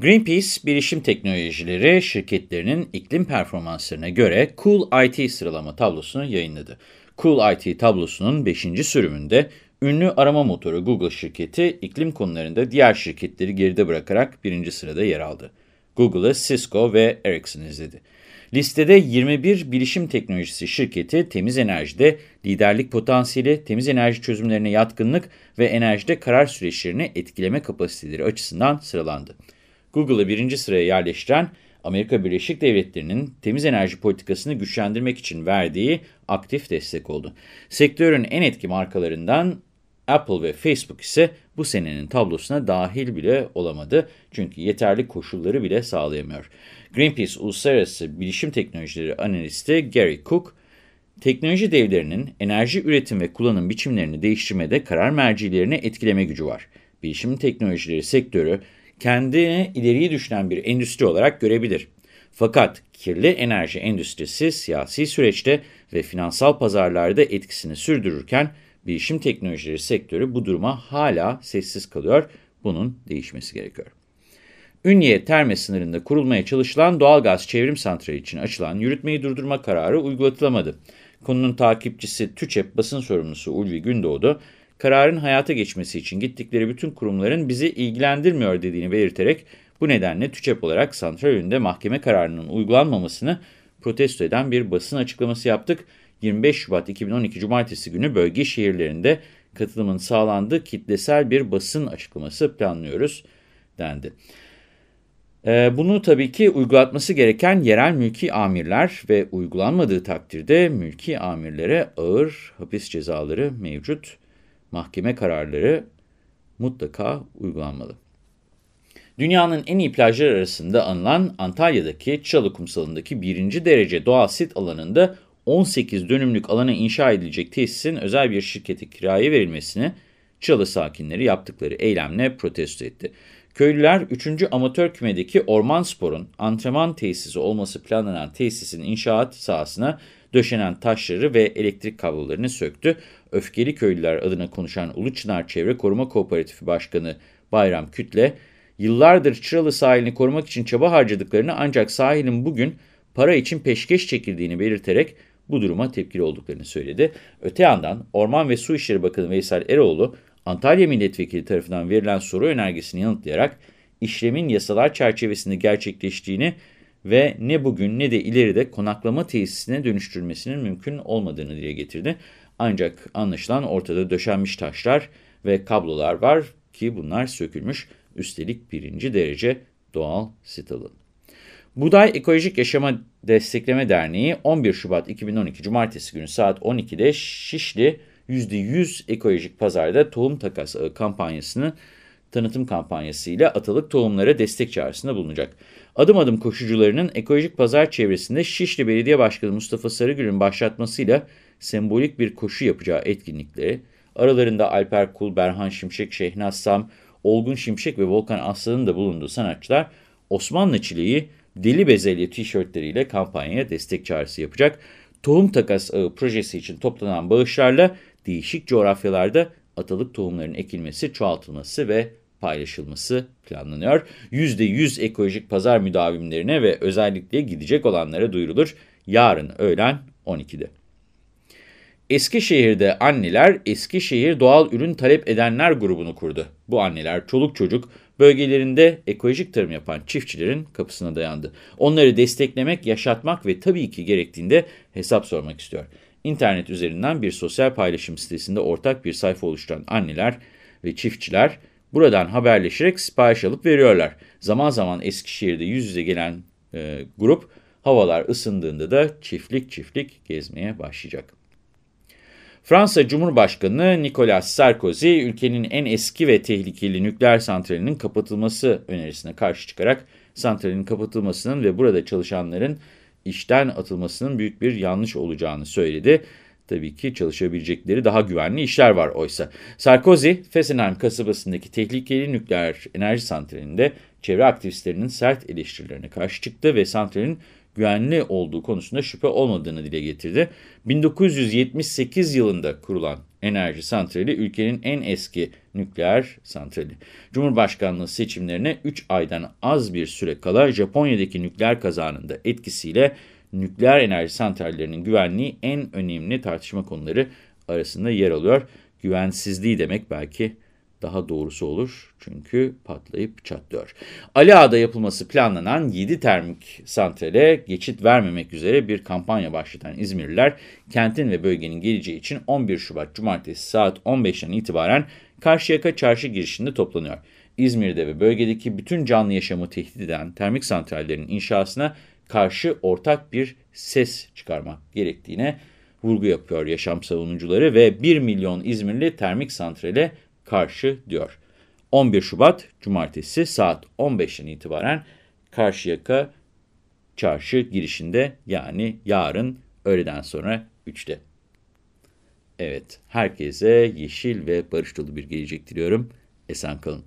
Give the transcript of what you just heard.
Greenpeace, bilişim teknolojileri şirketlerinin iklim performanslarına göre Cool IT sıralama tablosunu yayınladı. Cool IT tablosunun 5. sürümünde ünlü arama motoru Google şirketi iklim konularında diğer şirketleri geride bırakarak birinci sırada yer aldı. Google'ı Cisco ve Ericsson izledi. Listede 21 bilişim teknolojisi şirketi temiz enerjide liderlik potansiyeli, temiz enerji çözümlerine yatkınlık ve enerjide karar süreçlerini etkileme kapasiteleri açısından sıralandı. Google'ı birinci sıraya yerleştiren Amerika Birleşik Devletleri'nin temiz enerji politikasını güçlendirmek için verdiği aktif destek oldu. Sektörün en etki markalarından Apple ve Facebook ise bu senenin tablosuna dahil bile olamadı. Çünkü yeterli koşulları bile sağlayamıyor. Greenpeace Uluslararası Bilişim Teknolojileri Analisti Gary Cook, teknoloji devlerinin enerji üretim ve kullanım biçimlerini değiştirmede karar mercilerini etkileme gücü var. Bilişim teknolojileri sektörü kendini ileriye düşünen bir endüstri olarak görebilir. Fakat kirli enerji endüstrisi siyasi süreçte ve finansal pazarlarda etkisini sürdürürken bilişim teknolojileri sektörü bu duruma hala sessiz kalıyor. Bunun değişmesi gerekiyor. Ünye terme sınırında kurulmaya çalışılan doğalgaz çevrim santrali için açılan yürütmeyi durdurma kararı uygulatılamadı. Konunun takipçisi TÜÇEP basın sorumlusu Ulvi Gündoğdu, kararın hayata geçmesi için gittikleri bütün kurumların bizi ilgilendirmiyor dediğini belirterek bu nedenle TÜÇEP olarak santral önünde mahkeme kararının uygulanmamasını protesto eden bir basın açıklaması yaptık. 25 Şubat 2012 Cumartesi günü bölge şehirlerinde katılımın sağlandığı kitlesel bir basın açıklaması planlıyoruz dendi. Ee, bunu tabii ki uygulatması gereken yerel mülki amirler ve uygulanmadığı takdirde mülki amirlere ağır hapis cezaları mevcut mahkeme kararları mutlaka uygulanmalı. Dünyanın en iyi plajlar arasında anılan Antalya'daki Çalı Kumsalı'ndaki birinci derece doğal sit alanında 18 dönümlük alana inşa edilecek tesisin özel bir şirkete kiraya verilmesini Çalı sakinleri yaptıkları eylemle protesto etti. Köylüler 3. amatör kümedeki Orman Spor'un antrenman tesisi olması planlanan tesisin inşaat sahasına döşenen taşları ve elektrik kablolarını söktü. Öfkeli köylüler adına konuşan Ulu Çınar Çevre Koruma Kooperatifi Başkanı Bayram Kütle, yıllardır Çıralı sahilini korumak için çaba harcadıklarını ancak sahilin bugün para için peşkeş çekildiğini belirterek bu duruma tepkili olduklarını söyledi. Öte yandan Orman ve Su İşleri Bakanı Veysel Eroğlu, Antalya Milletvekili tarafından verilen soru önergesini yanıtlayarak işlemin yasalar çerçevesinde gerçekleştiğini ve ne bugün ne de ileride konaklama tesisine dönüştürülmesinin mümkün olmadığını dile getirdi. Ancak anlaşılan ortada döşenmiş taşlar ve kablolar var ki bunlar sökülmüş. Üstelik birinci derece doğal sit alanı. Buday Ekolojik Yaşama Destekleme Derneği 11 Şubat 2012 Cumartesi günü saat 12'de Şişli %100 ekolojik pazarda tohum takas kampanyasını tanıtım kampanyasıyla atalık tohumlara destek çağrısında bulunacak. Adım adım koşucularının ekolojik pazar çevresinde Şişli Belediye Başkanı Mustafa Sarıgül'ün başlatmasıyla sembolik bir koşu yapacağı etkinlikleri, aralarında Alper Kul, Berhan Şimşek, Şehnaz Sam, Olgun Şimşek ve Volkan Aslan'ın da bulunduğu sanatçılar Osmanlı çileği deli bezelye tişörtleriyle kampanyaya destek çağrısı yapacak. Tohum takas ağı projesi için toplanan bağışlarla değişik coğrafyalarda atalık tohumların ekilmesi, çoğaltılması ve paylaşılması planlanıyor. %100 ekolojik pazar müdavimlerine ve özellikle gidecek olanlara duyurulur. Yarın öğlen 12'de. Eskişehir'de anneler Eskişehir Doğal Ürün Talep Edenler grubunu kurdu. Bu anneler çoluk çocuk bölgelerinde ekolojik tarım yapan çiftçilerin kapısına dayandı. Onları desteklemek, yaşatmak ve tabii ki gerektiğinde hesap sormak istiyor. İnternet üzerinden bir sosyal paylaşım sitesinde ortak bir sayfa oluşturan anneler ve çiftçiler buradan haberleşerek sipariş alıp veriyorlar. Zaman zaman Eskişehir'de yüz yüze gelen e, grup havalar ısındığında da çiftlik çiftlik gezmeye başlayacak. Fransa Cumhurbaşkanı Nicolas Sarkozy, ülkenin en eski ve tehlikeli nükleer santralinin kapatılması önerisine karşı çıkarak santralin kapatılmasının ve burada çalışanların işten atılmasının büyük bir yanlış olacağını söyledi. Tabii ki çalışabilecekleri daha güvenli işler var oysa. Sarkozy, Fessenheim kasabasındaki tehlikeli nükleer enerji santralinde çevre aktivistlerinin sert eleştirilerine karşı çıktı ve santralin güvenli olduğu konusunda şüphe olmadığını dile getirdi. 1978 yılında kurulan Enerji Santrali ülkenin en eski nükleer santrali. Cumhurbaşkanlığı seçimlerine 3 aydan az bir süre kala Japonya'daki nükleer kazanında etkisiyle nükleer enerji santrallerinin güvenliği en önemli tartışma konuları arasında yer alıyor. Güvensizliği demek belki daha doğrusu olur. Çünkü patlayıp çatlıyor. Ali Ağa'da yapılması planlanan 7 termik santrale geçit vermemek üzere bir kampanya başlatan İzmirliler, kentin ve bölgenin geleceği için 11 Şubat Cumartesi saat 15'ten itibaren Karşıyaka Çarşı girişinde toplanıyor. İzmir'de ve bölgedeki bütün canlı yaşamı tehdit eden termik santrallerin inşasına karşı ortak bir ses çıkarmak gerektiğine vurgu yapıyor yaşam savunucuları ve 1 milyon İzmirli termik santrale karşı diyor. 11 Şubat Cumartesi saat 15'ten itibaren Karşıyaka Çarşı girişinde yani yarın öğleden sonra 3'te. Evet, herkese yeşil ve barış dolu bir gelecek diliyorum. Esen kalın.